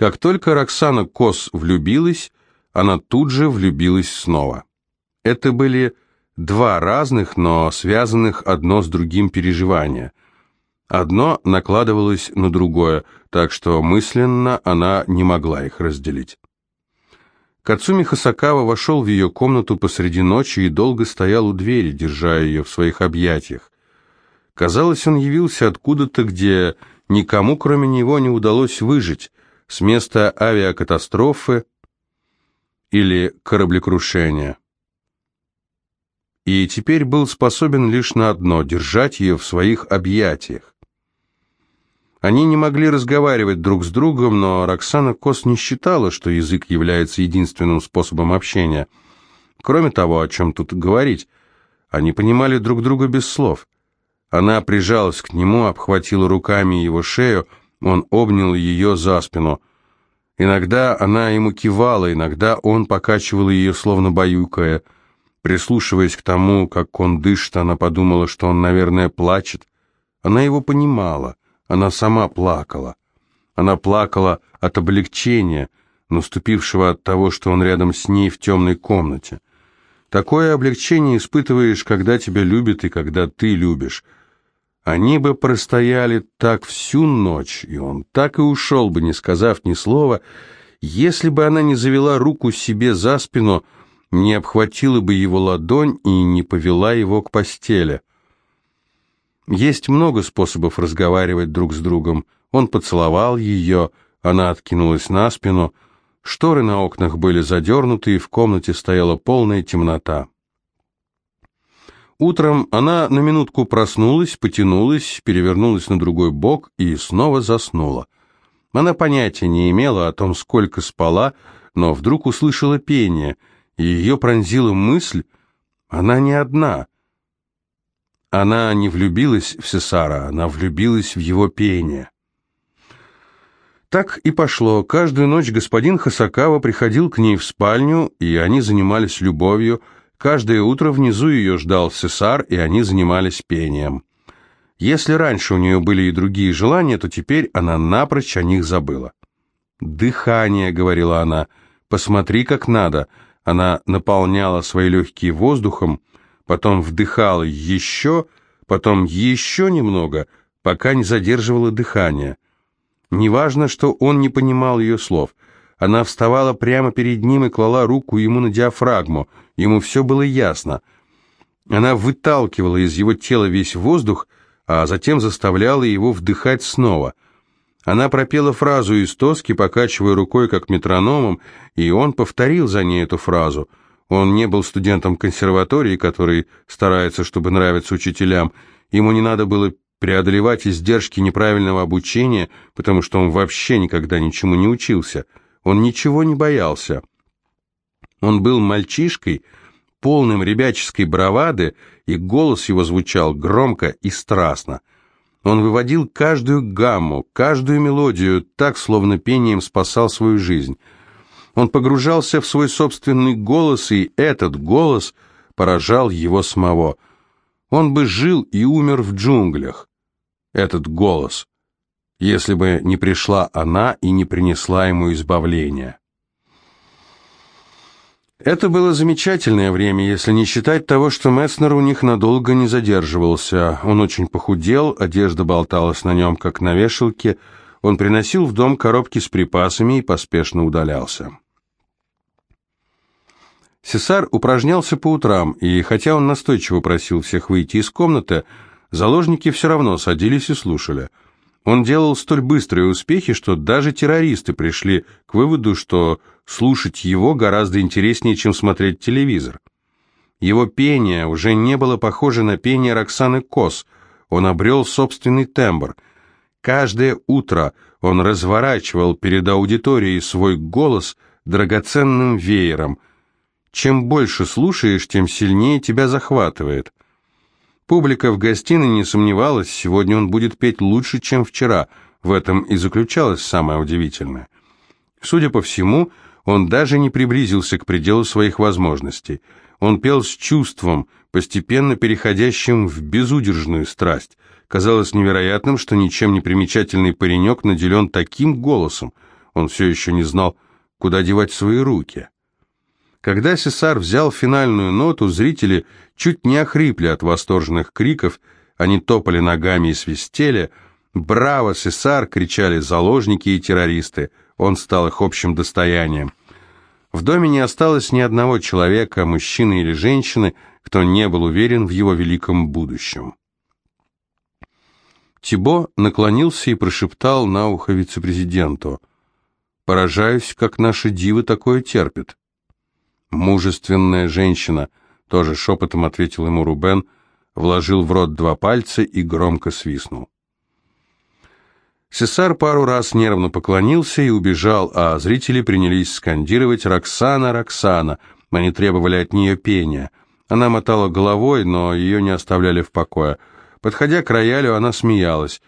Как только Роксана Кос влюбилась, она тут же влюбилась снова. Это были два разных, но связанных одно с другим переживания. Одно накладывалось на другое, так что мысленно она не могла их разделить. Кацуми Хасакава вошел в ее комнату посреди ночи и долго стоял у двери, держа ее в своих объятиях. Казалось, он явился откуда-то, где никому, кроме него, не удалось выжить, с места авиакатастрофы или кораблекрушения. И теперь был способен лишь на одно — держать ее в своих объятиях. Они не могли разговаривать друг с другом, но Роксана Кос не считала, что язык является единственным способом общения. Кроме того, о чем тут говорить, они понимали друг друга без слов. Она прижалась к нему, обхватила руками его шею, он обнял ее за спину. Иногда она ему кивала, иногда он покачивал ее, словно баюкая. Прислушиваясь к тому, как он дышит, она подумала, что он, наверное, плачет. Она его понимала. Она сама плакала. Она плакала от облегчения, наступившего от того, что он рядом с ней в темной комнате. Такое облегчение испытываешь, когда тебя любят и когда ты любишь. Они бы простояли так всю ночь, и он так и ушел бы, не сказав ни слова, если бы она не завела руку себе за спину, не обхватила бы его ладонь и не повела его к постели. Есть много способов разговаривать друг с другом. Он поцеловал ее, она откинулась на спину, шторы на окнах были задернуты, и в комнате стояла полная темнота. Утром она на минутку проснулась, потянулась, перевернулась на другой бок и снова заснула. Она понятия не имела о том, сколько спала, но вдруг услышала пение, и ее пронзила мысль, она не одна — она не влюбилась в Сесара, она влюбилась в его пение. Так и пошло. Каждую ночь господин Хасакава приходил к ней в спальню, и они занимались любовью. Каждое утро внизу ее ждал Сесар, и они занимались пением. Если раньше у нее были и другие желания, то теперь она напрочь о них забыла. «Дыхание», — говорила она, — «посмотри, как надо». Она наполняла свои легкие воздухом, потом вдыхала еще, потом еще немного, пока не задерживала дыхание. Неважно, что он не понимал ее слов. Она вставала прямо перед ним и клала руку ему на диафрагму. Ему все было ясно. Она выталкивала из его тела весь воздух, а затем заставляла его вдыхать снова. Она пропела фразу из тоски, покачивая рукой, как метрономом, и он повторил за ней эту фразу — он не был студентом консерватории, который старается, чтобы нравиться учителям. Ему не надо было преодолевать издержки неправильного обучения, потому что он вообще никогда ничему не учился. Он ничего не боялся. Он был мальчишкой, полным ребяческой бравады, и голос его звучал громко и страстно. Он выводил каждую гамму, каждую мелодию так, словно пением спасал свою жизнь – он погружался в свой собственный голос, и этот голос поражал его самого. Он бы жил и умер в джунглях. Этот голос, если бы не пришла она и не принесла ему избавления. Это было замечательное время, если не считать того, что Месснер у них надолго не задерживался. Он очень похудел, одежда болталась на нем, как на вешалке, он приносил в дом коробки с припасами и поспешно удалялся. Сесар упражнялся по утрам, и хотя он настойчиво просил всех выйти из комнаты, заложники все равно садились и слушали. Он делал столь быстрые успехи, что даже террористы пришли к выводу, что слушать его гораздо интереснее, чем смотреть телевизор. Его пение уже не было похоже на пение Роксаны Кос, он обрел собственный тембр – Каждое утро он разворачивал перед аудиторией свой голос драгоценным веером. Чем больше слушаешь, тем сильнее тебя захватывает. Публика в гостиной не сомневалась, сегодня он будет петь лучше, чем вчера. В этом и заключалось самое удивительное. Судя по всему, он даже не приблизился к пределу своих возможностей. Он пел с чувством, постепенно переходящим в безудержную страсть – Казалось невероятным, что ничем не примечательный паренек наделен таким голосом. Он все еще не знал, куда девать свои руки. Когда Сесар взял финальную ноту, зрители чуть не охрипли от восторженных криков, они топали ногами и свистели. «Браво, Сесар!» — кричали заложники и террористы. Он стал их общим достоянием. В доме не осталось ни одного человека, мужчины или женщины, кто не был уверен в его великом будущем. Тибо наклонился и прошептал на ухо вице-президенту. «Поражаюсь, как наши дивы такое терпят». «Мужественная женщина», — тоже шепотом ответил ему Рубен, вложил в рот два пальца и громко свистнул. Сесар пару раз нервно поклонился и убежал, а зрители принялись скандировать «Роксана, Роксана!». Они требовали от нее пения. Она мотала головой, но ее не оставляли в покое. Подходя к роялю, она смеялась.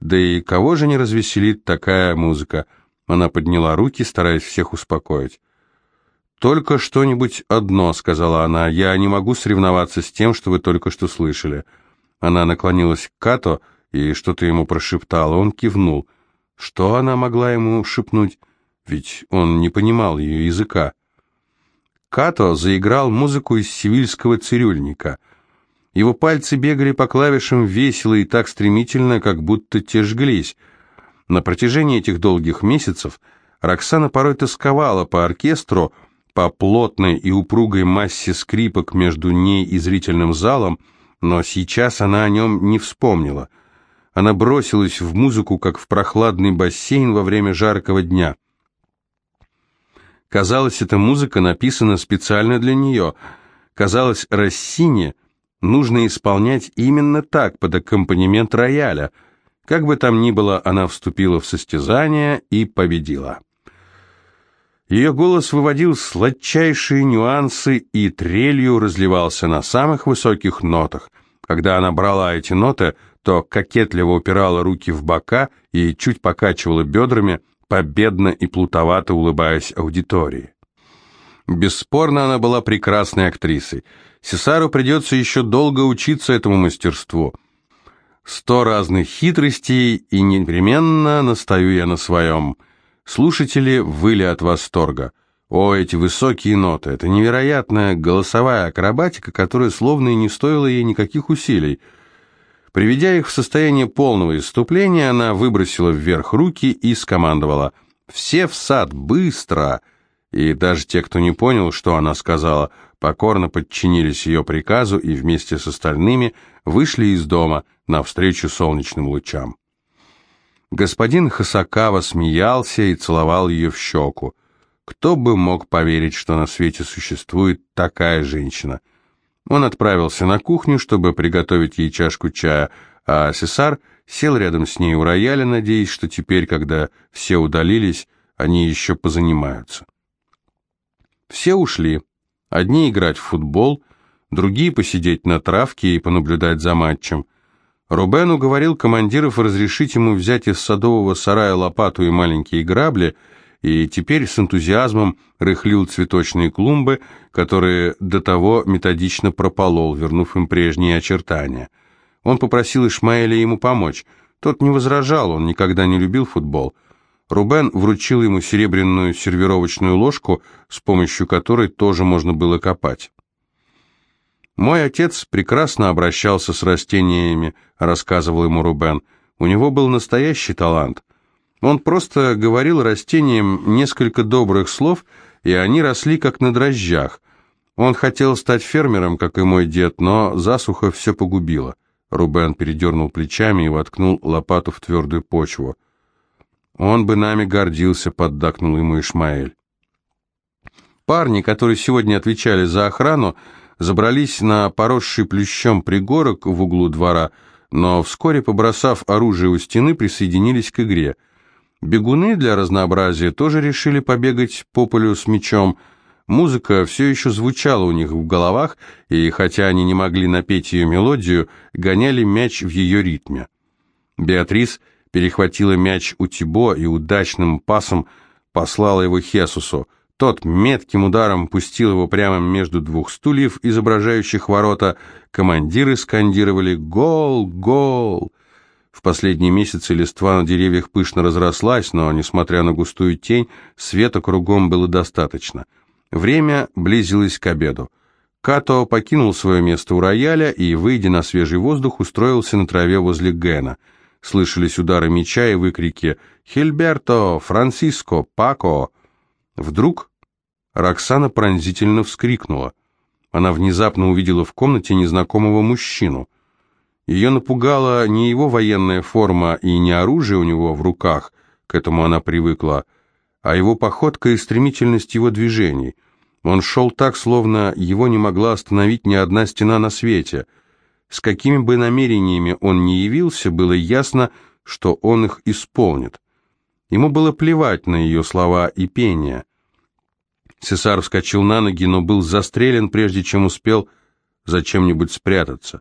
Да и кого же не развеселит такая музыка? Она подняла руки, стараясь всех успокоить. «Только что-нибудь одно», — сказала она. «Я не могу соревноваться с тем, что вы только что слышали». Она наклонилась к Като и что-то ему прошептала. Он кивнул. Что она могла ему шепнуть? Ведь он не понимал ее языка. Като заиграл музыку из сивильского цирюльника. Его пальцы бегали по клавишам весело и так стремительно, как будто те жглись. На протяжении этих долгих месяцев Роксана порой тосковала по оркестру, по плотной и упругой массе скрипок между ней и зрительным залом, но сейчас она о нем не вспомнила. Она бросилась в музыку, как в прохладный бассейн во время жаркого дня. Казалось, эта музыка написана специально для нее. Казалось, Россине нужно исполнять именно так, под аккомпанемент рояля. Как бы там ни было, она вступила в состязание и победила. Ее голос выводил сладчайшие нюансы и трелью разливался на самых высоких нотах. Когда она брала эти ноты, то кокетливо упирала руки в бока и чуть покачивала бедрами, победно и плутовато улыбаясь аудитории. Бесспорно, она была прекрасной актрисой. Сесару придется еще долго учиться этому мастерству. Сто разных хитростей, и непременно настаю я на своем – Слушатели выли от восторга. О, эти высокие ноты! Это невероятная голосовая акробатика, которая словно и не стоила ей никаких усилий. Приведя их в состояние полного исступления, она выбросила вверх руки и скомандовала «Все в сад, быстро!» И даже те, кто не понял, что она сказала, покорно подчинились ее приказу и вместе с остальными вышли из дома навстречу солнечным лучам. Господин Хасакава смеялся и целовал ее в щеку. Кто бы мог поверить, что на свете существует такая женщина? Он отправился на кухню, чтобы приготовить ей чашку чая, а Сесар сел рядом с ней у рояля, надеясь, что теперь, когда все удалились, они еще позанимаются. Все ушли. Одни играть в футбол, другие посидеть на травке и понаблюдать за матчем. Рубен уговорил командиров разрешить ему взять из садового сарая лопату и маленькие грабли, и теперь с энтузиазмом рыхлил цветочные клумбы, которые до того методично прополол, вернув им прежние очертания. Он попросил Ишмаэля ему помочь. Тот не возражал, он никогда не любил футбол. Рубен вручил ему серебряную сервировочную ложку, с помощью которой тоже можно было копать. «Мой отец прекрасно обращался с растениями», — рассказывал ему Рубен. «У него был настоящий талант. Он просто говорил растениям несколько добрых слов, и они росли как на дрожжах. Он хотел стать фермером, как и мой дед, но засуха все погубила». Рубен передернул плечами и воткнул лопату в твердую почву. «Он бы нами гордился», — поддакнул ему Ишмаэль. Парни, которые сегодня отвечали за охрану, забрались на поросший плющом пригорок в углу двора, но вскоре, побросав оружие у стены, присоединились к игре. Бегуны для разнообразия тоже решили побегать по полю с мечом. Музыка все еще звучала у них в головах, и хотя они не могли напеть ее мелодию, гоняли мяч в ее ритме. Беатрис перехватила мяч у Тибо и удачным пасом послала его Хесусу. Тот метким ударом пустил его прямо между двух стульев, изображающих ворота. Командиры скандировали «Гол! Гол!». В последние месяцы листва на деревьях пышно разрослась, но, несмотря на густую тень, света кругом было достаточно. Время близилось к обеду. Като покинул свое место у рояля и, выйдя на свежий воздух, устроился на траве возле Гена. Слышались удары меча и выкрики «Хильберто! Франциско! Пако!». Вдруг Роксана пронзительно вскрикнула. Она внезапно увидела в комнате незнакомого мужчину. Ее напугала не его военная форма и не оружие у него в руках, к этому она привыкла, а его походка и стремительность его движений. Он шел так, словно его не могла остановить ни одна стена на свете. С какими бы намерениями он ни явился, было ясно, что он их исполнит. Ему было плевать на ее слова и пение. Сесар вскочил на ноги, но был застрелен, прежде чем успел за чем-нибудь спрятаться.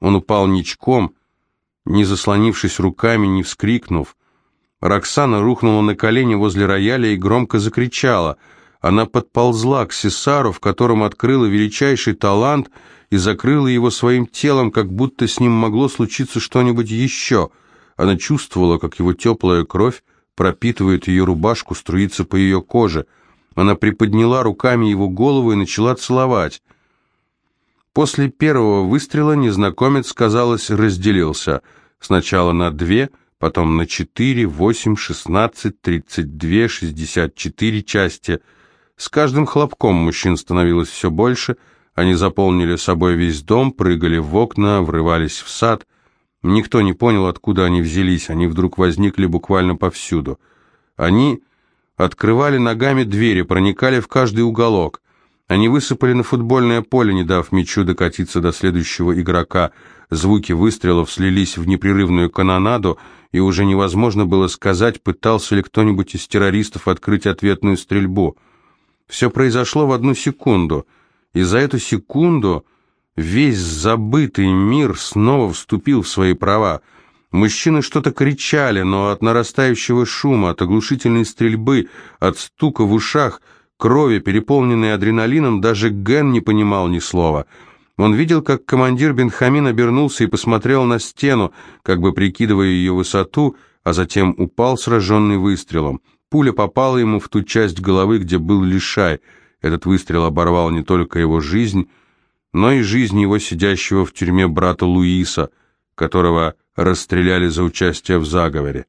Он упал ничком, не заслонившись руками, не вскрикнув. Роксана рухнула на колени возле рояля и громко закричала. Она подползла к Сесару, в котором открыла величайший талант и закрыла его своим телом, как будто с ним могло случиться что-нибудь еще. Она чувствовала, как его теплая кровь пропитывает ее рубашку, струится по ее коже. Она приподняла руками его голову и начала целовать. После первого выстрела незнакомец, казалось, разделился. Сначала на две, потом на четыре, восемь, шестнадцать, тридцать две, шестьдесят четыре части. С каждым хлопком мужчин становилось все больше, они заполнили собой весь дом, прыгали в окна, врывались в сад. Никто не понял, откуда они взялись, они вдруг возникли буквально повсюду. Они открывали ногами двери, проникали в каждый уголок. Они высыпали на футбольное поле, не дав мячу докатиться до следующего игрока. Звуки выстрелов слились в непрерывную канонаду, и уже невозможно было сказать, пытался ли кто-нибудь из террористов открыть ответную стрельбу. Все произошло в одну секунду, и за эту секунду весь забытый мир снова вступил в свои права. Мужчины что-то кричали, но от нарастающего шума, от оглушительной стрельбы, от стука в ушах – крови, переполненный адреналином, даже Ген не понимал ни слова. Он видел, как командир Бенхамин обернулся и посмотрел на стену, как бы прикидывая ее высоту, а затем упал, сраженный выстрелом. Пуля попала ему в ту часть головы, где был лишай. Этот выстрел оборвал не только его жизнь, но и жизнь его сидящего в тюрьме брата Луиса, которого расстреляли за участие в заговоре.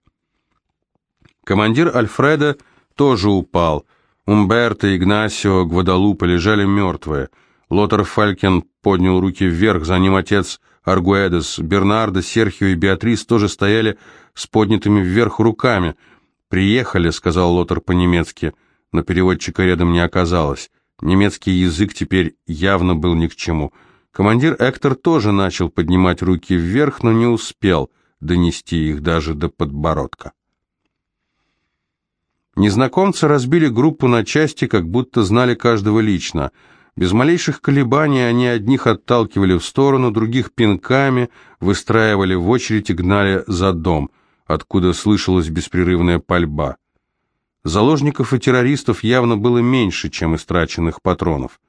Командир Альфреда тоже упал – Умберто, Игнасио, Гвадалупа лежали мертвые. Лотер Фалькен поднял руки вверх, за ним отец Аргуэдес, Бернардо, Серхио и Беатрис тоже стояли с поднятыми вверх руками. «Приехали», — сказал Лотер по-немецки, но переводчика рядом не оказалось. Немецкий язык теперь явно был ни к чему. Командир Эктор тоже начал поднимать руки вверх, но не успел донести их даже до подбородка. Незнакомцы разбили группу на части, как будто знали каждого лично. Без малейших колебаний они одних отталкивали в сторону, других пинками, выстраивали в очередь и гнали за дом, откуда слышалась беспрерывная пальба. Заложников и террористов явно было меньше, чем истраченных патронов.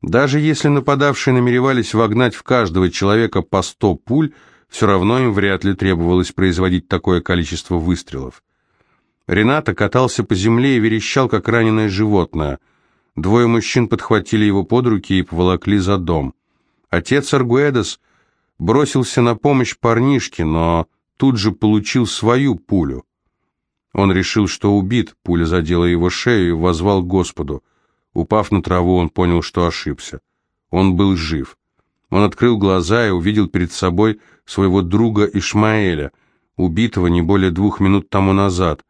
Даже если нападавшие намеревались вогнать в каждого человека по сто пуль, все равно им вряд ли требовалось производить такое количество выстрелов. Рената катался по земле и верещал, как раненое животное. Двое мужчин подхватили его под руки и поволокли за дом. Отец Аргуэдес бросился на помощь парнишке, но тут же получил свою пулю. Он решил, что убит, пуля задела его шею и возвал Господу. Упав на траву, он понял, что ошибся. Он был жив. Он открыл глаза и увидел перед собой своего друга Ишмаэля, убитого не более двух минут тому назад.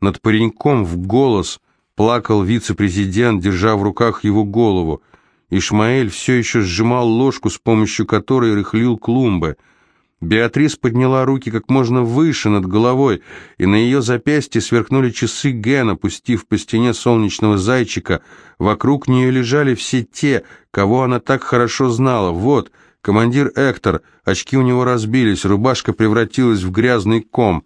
Над пареньком в голос плакал вице-президент, держа в руках его голову. Ишмаэль все еще сжимал ложку, с помощью которой рыхлил клумбы. Беатрис подняла руки как можно выше над головой, и на ее запястье сверкнули часы Гена, пустив по стене солнечного зайчика. Вокруг нее лежали все те, кого она так хорошо знала. Вот, командир Эктор, очки у него разбились, рубашка превратилась в грязный ком.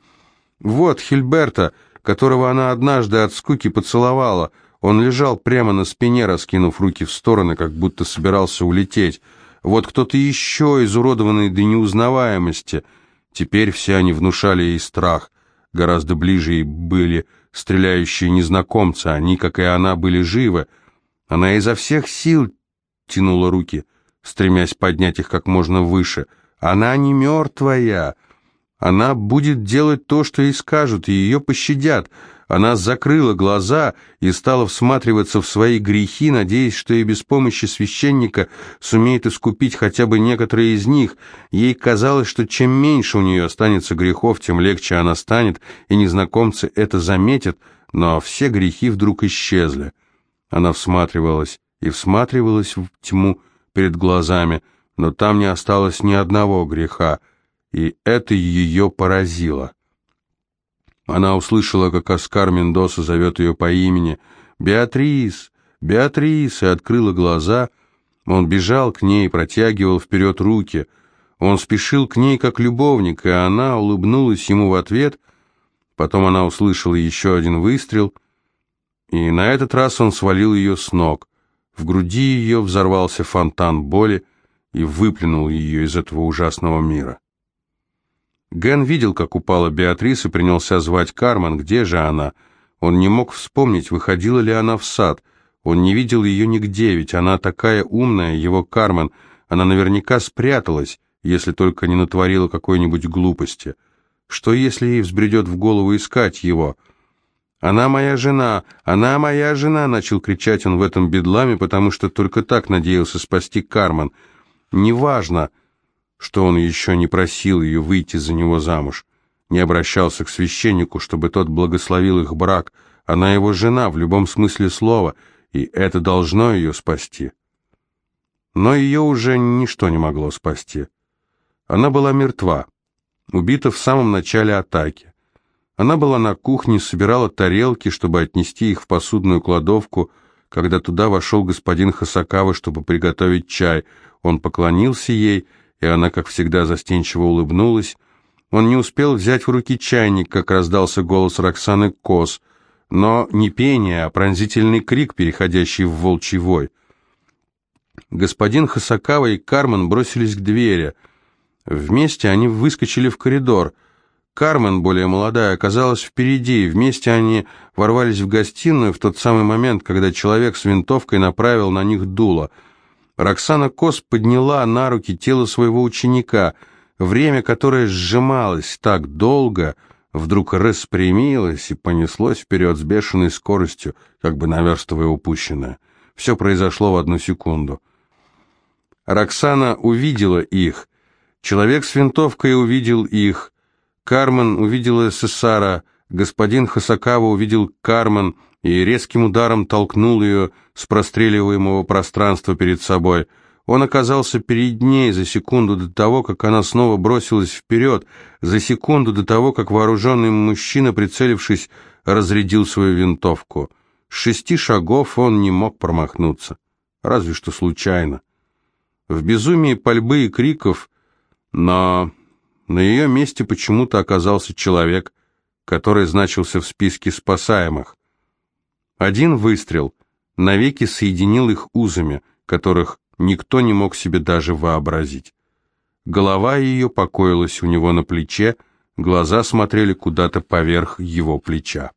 Вот, Хильберта, которого она однажды от скуки поцеловала. Он лежал прямо на спине, раскинув руки в стороны, как будто собирался улететь. Вот кто-то еще, изуродованный до неузнаваемости. Теперь все они внушали ей страх. Гораздо ближе ей были стреляющие незнакомцы, они, как и она, были живы. Она изо всех сил тянула руки, стремясь поднять их как можно выше. Она не мертвая. Она будет делать то, что ей скажут, и ее пощадят. Она закрыла глаза и стала всматриваться в свои грехи, надеясь, что и без помощи священника сумеет искупить хотя бы некоторые из них. Ей казалось, что чем меньше у нее останется грехов, тем легче она станет, и незнакомцы это заметят, но все грехи вдруг исчезли. Она всматривалась и всматривалась в тьму перед глазами, но там не осталось ни одного греха, и это ее поразило. Она услышала, как Оскар Мендоса зовет ее по имени. «Беатрис! Беатрис!» и открыла глаза. Он бежал к ней, протягивал вперед руки. Он спешил к ней, как любовник, и она улыбнулась ему в ответ. Потом она услышала еще один выстрел, и на этот раз он свалил ее с ног. В груди ее взорвался фонтан боли и выплюнул ее из этого ужасного мира. Ген видел, как упала Беатрис и принялся звать Кармен. Где же она? Он не мог вспомнить, выходила ли она в сад. Он не видел ее нигде, ведь она такая умная, его Кармен. Она наверняка спряталась, если только не натворила какой-нибудь глупости. Что, если ей взбредет в голову искать его? «Она моя жена! Она моя жена!» — начал кричать он в этом бедламе, потому что только так надеялся спасти Кармен. «Неважно!» Что он еще не просил ее выйти за него замуж, не обращался к священнику, чтобы тот благословил их брак, она его жена в любом смысле слова, и это должно ее спасти. Но ее уже ничто не могло спасти. Она была мертва, убита в самом начале атаки. Она была на кухне, собирала тарелки, чтобы отнести их в посудную кладовку, когда туда вошел господин Хасакава, чтобы приготовить чай. Он поклонился ей и она, как всегда, застенчиво улыбнулась. Он не успел взять в руки чайник, как раздался голос Роксаны Кос, но не пение, а пронзительный крик, переходящий в волчий вой. Господин Хасакава и Кармен бросились к двери. Вместе они выскочили в коридор. Кармен, более молодая, оказалась впереди, и вместе они ворвались в гостиную в тот самый момент, когда человек с винтовкой направил на них дуло — Роксана Кос подняла на руки тело своего ученика. Время, которое сжималось так долго, вдруг распрямилось и понеслось вперед с бешеной скоростью, как бы наверстывая упущенное. Все произошло в одну секунду. Роксана увидела их. Человек с винтовкой увидел их. Кармен увидела Сесара. Господин Хасакава увидел Кармен и резким ударом толкнул ее с простреливаемого пространства перед собой. Он оказался перед ней за секунду до того, как она снова бросилась вперед, за секунду до того, как вооруженный мужчина, прицелившись, разрядил свою винтовку. С шести шагов он не мог промахнуться, разве что случайно. В безумии пальбы и криков, но на ее месте почему-то оказался человек, который значился в списке спасаемых. Один выстрел навеки соединил их узами, которых никто не мог себе даже вообразить. Голова ее покоилась у него на плече, глаза смотрели куда-то поверх его плеча.